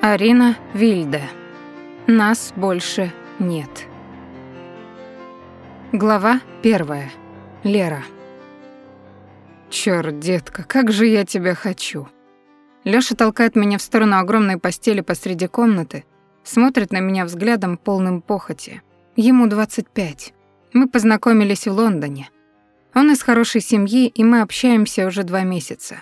Арина Вильде. Нас больше нет. Глава первая. Лера. Чёрт, детка, как же я тебя хочу. Лёша толкает меня в сторону огромной постели посреди комнаты, смотрит на меня взглядом полным похоти. Ему 25. Мы познакомились в Лондоне. Он из хорошей семьи, и мы общаемся уже два месяца.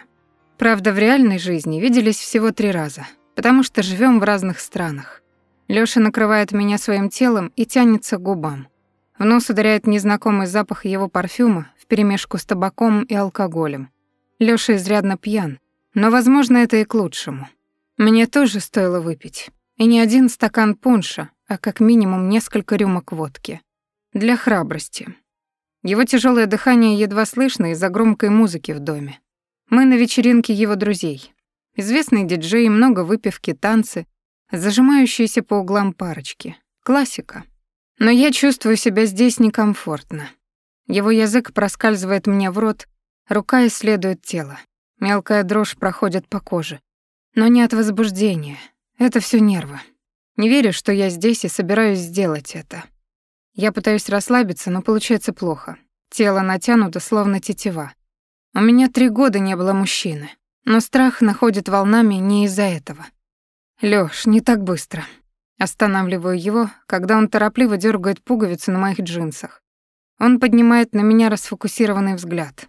Правда, в реальной жизни виделись всего три раза, потому что живем в разных странах. Лёша накрывает меня своим телом и тянется к губам. В нос ударяет незнакомый запах его парфюма вперемешку с табаком и алкоголем. Лёша изрядно пьян, но, возможно, это и к лучшему. Мне тоже стоило выпить. И не один стакан пунша, а как минимум несколько рюмок водки. Для храбрости. Его тяжелое дыхание едва слышно из-за громкой музыки в доме. Мы на вечеринке его друзей. Известные диджеи, много выпивки, танцы, зажимающиеся по углам парочки. Классика. Но я чувствую себя здесь некомфортно. Его язык проскальзывает мне в рот, рука исследует тело. Мелкая дрожь проходит по коже. Но не от возбуждения. Это все нервы. Не верю, что я здесь и собираюсь сделать это. Я пытаюсь расслабиться, но получается плохо. Тело натянуто, словно тетива. У меня три года не было мужчины. Но страх находит волнами не из-за этого. Лёш, не так быстро. Останавливаю его, когда он торопливо дергает пуговицу на моих джинсах. Он поднимает на меня расфокусированный взгляд.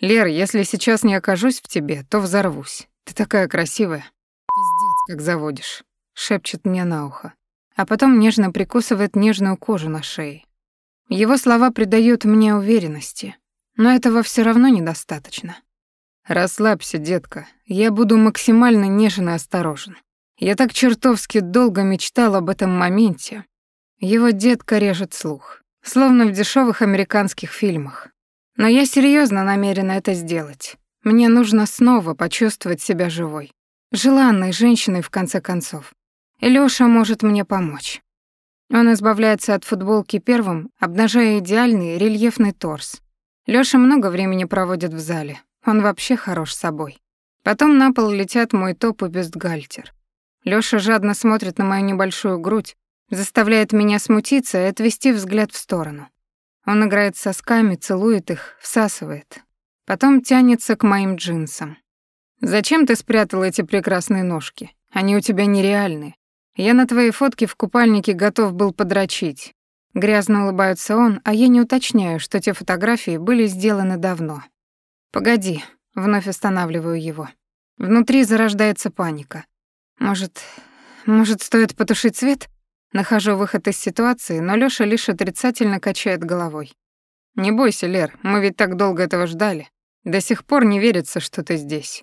«Лер, если сейчас не окажусь в тебе, то взорвусь. Ты такая красивая». «Пиздец, как заводишь», — шепчет мне на ухо. А потом нежно прикусывает нежную кожу на шее. Его слова придают мне уверенности, но этого все равно недостаточно. «Расслабься, детка, я буду максимально нежен и осторожен. Я так чертовски долго мечтал об этом моменте. Его детка режет слух, словно в дешевых американских фильмах. Но я серьезно намерена это сделать. Мне нужно снова почувствовать себя живой. Желанной женщиной, в конце концов. И Лёша может мне помочь. Он избавляется от футболки первым, обнажая идеальный рельефный торс. Лёша много времени проводит в зале. Он вообще хорош собой. Потом на пол летят мой топ и бюстгальтер. Лёша жадно смотрит на мою небольшую грудь, заставляет меня смутиться и отвести взгляд в сторону. Он играет сосками, целует их, всасывает. Потом тянется к моим джинсам. «Зачем ты спрятал эти прекрасные ножки? Они у тебя нереальные. Я на твоей фотке в купальнике готов был подрочить». Грязно улыбается он, а я не уточняю, что те фотографии были сделаны давно. «Погоди», — вновь останавливаю его. Внутри зарождается паника. Может, может, стоит потушить свет? Нахожу выход из ситуации, но Лёша лишь отрицательно качает головой. Не бойся, Лер, мы ведь так долго этого ждали. До сих пор не верится, что ты здесь.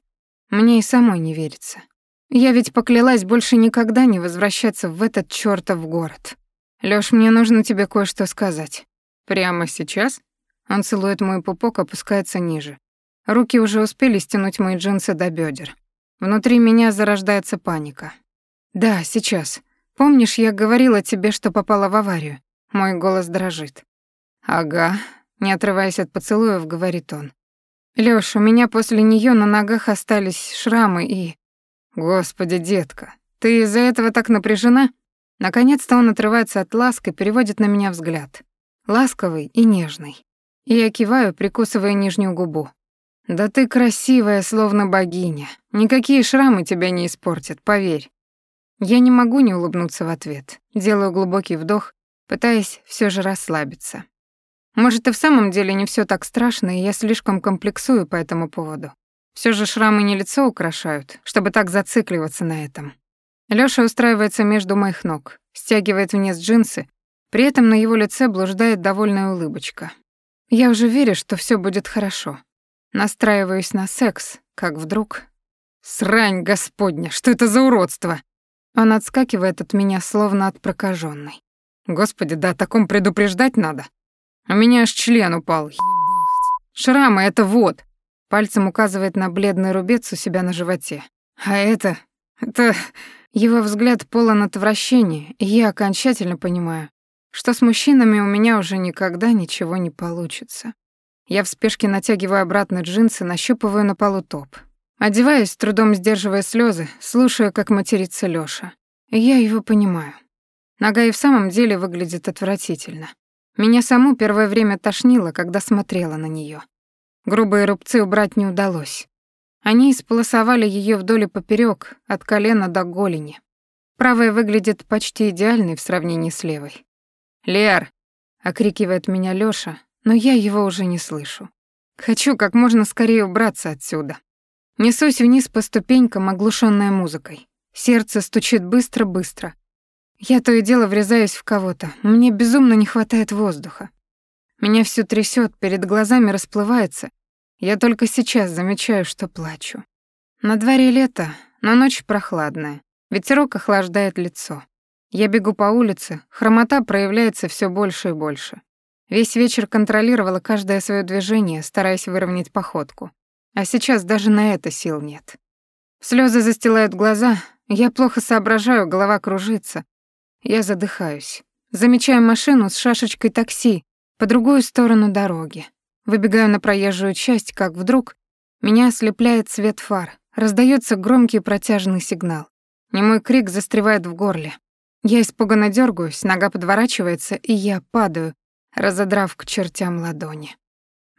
Мне и самой не верится. Я ведь поклялась больше никогда не возвращаться в этот чёртов город. Лёш, мне нужно тебе кое-что сказать. Прямо сейчас? Он целует мой пупок, опускается ниже. Руки уже успели стянуть мои джинсы до бедер. Внутри меня зарождается паника. «Да, сейчас. Помнишь, я говорила тебе, что попала в аварию?» Мой голос дрожит. «Ага», — не отрываясь от поцелуев, говорит он. «Лёш, у меня после неё на ногах остались шрамы и...» «Господи, детка, ты из-за этого так напряжена?» Наконец-то он отрывается от ласк и переводит на меня взгляд. Ласковый и нежный. И я киваю, прикусывая нижнюю губу. «Да ты красивая, словно богиня. Никакие шрамы тебя не испортят, поверь». Я не могу не улыбнуться в ответ. Делаю глубокий вдох, пытаясь все же расслабиться. Может, и в самом деле не все так страшно, и я слишком комплексую по этому поводу. Все же шрамы не лицо украшают, чтобы так зацикливаться на этом. Лёша устраивается между моих ног, стягивает вниз джинсы, при этом на его лице блуждает довольная улыбочка. Я уже верю, что все будет хорошо. Настраиваюсь на секс, как вдруг... «Срань, господня, что это за уродство?» Он отскакивает от меня, словно от прокаженной. «Господи, да о таком предупреждать надо. У меня аж член упал. Ебать. Шрамы — это вот!» Пальцем указывает на бледный рубец у себя на животе. «А это... это...» Его взгляд полон отвращения, и я окончательно понимаю, что с мужчинами у меня уже никогда ничего не получится. Я в спешке натягиваю обратно джинсы, нащупываю на полу топ. Одеваясь, с трудом сдерживая слезы, слушая, как матерится Лёша. я его понимаю. Нога и в самом деле выглядит отвратительно. Меня саму первое время тошнило, когда смотрела на неё. Грубые рубцы убрать не удалось. Они исполосовали её вдоль и поперёк, от колена до голени. Правая выглядит почти идеальной в сравнении с левой. «Лер!» — окрикивает меня Лёша, но я его уже не слышу. Хочу как можно скорее убраться отсюда. Несусь вниз по ступенькам, оглушённая музыкой. Сердце стучит быстро-быстро. Я то и дело врезаюсь в кого-то. Мне безумно не хватает воздуха. Меня всё трясёт, перед глазами расплывается. Я только сейчас замечаю, что плачу. На дворе лето, но ночь прохладная. Ветерок охлаждает лицо. Я бегу по улице, хромота проявляется всё больше и больше. Весь вечер контролировала каждое свое движение, стараясь выровнять походку. А сейчас даже на это сил нет. Слезы застилают глаза, я плохо соображаю, голова кружится. Я задыхаюсь. Замечаю машину с шашечкой такси по другую сторону дороги. Выбегаю на проезжую часть, как вдруг меня ослепляет свет фар. Раздается громкий протяжный сигнал. Немой крик застревает в горле. Я испуганно дергаюсь, нога подворачивается, и я падаю, разодрав к чертям ладони.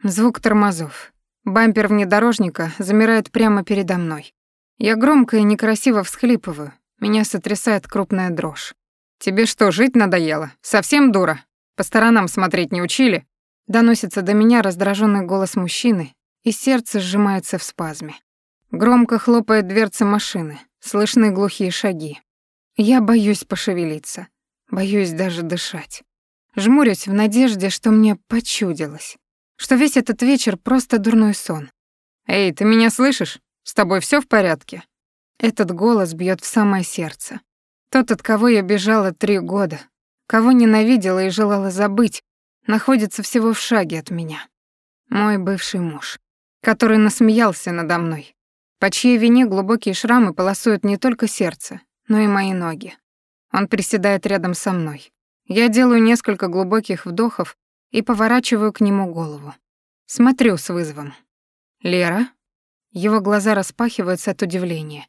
Звук тормозов. Бампер внедорожника замирает прямо передо мной. Я громко и некрасиво всхлипываю. Меня сотрясает крупная дрожь. «Тебе что, жить надоело? Совсем дура? По сторонам смотреть не учили?» Доносится до меня раздраженный голос мужчины, и сердце сжимается в спазме. Громко хлопает дверца машины, слышны глухие шаги. Я боюсь пошевелиться, боюсь даже дышать. Жмурюсь в надежде, что мне почудилось, что весь этот вечер просто дурной сон. «Эй, ты меня слышишь? С тобой все в порядке?» Этот голос бьет в самое сердце. Тот, от кого я бежала три года, кого ненавидела и желала забыть, находится всего в шаге от меня. Мой бывший муж, который насмеялся надо мной, по чьей вине глубокие шрамы полосуют не только сердце, но и мои ноги. Он приседает рядом со мной. Я делаю несколько глубоких вдохов и поворачиваю к нему голову. Смотрю с вызовом. «Лера?» Его глаза распахиваются от удивления.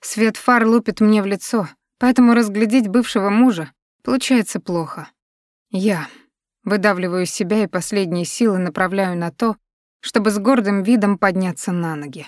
Свет фар лупит мне в лицо, поэтому разглядеть бывшего мужа получается плохо. Я выдавливаю себя и последние силы направляю на то, чтобы с гордым видом подняться на ноги.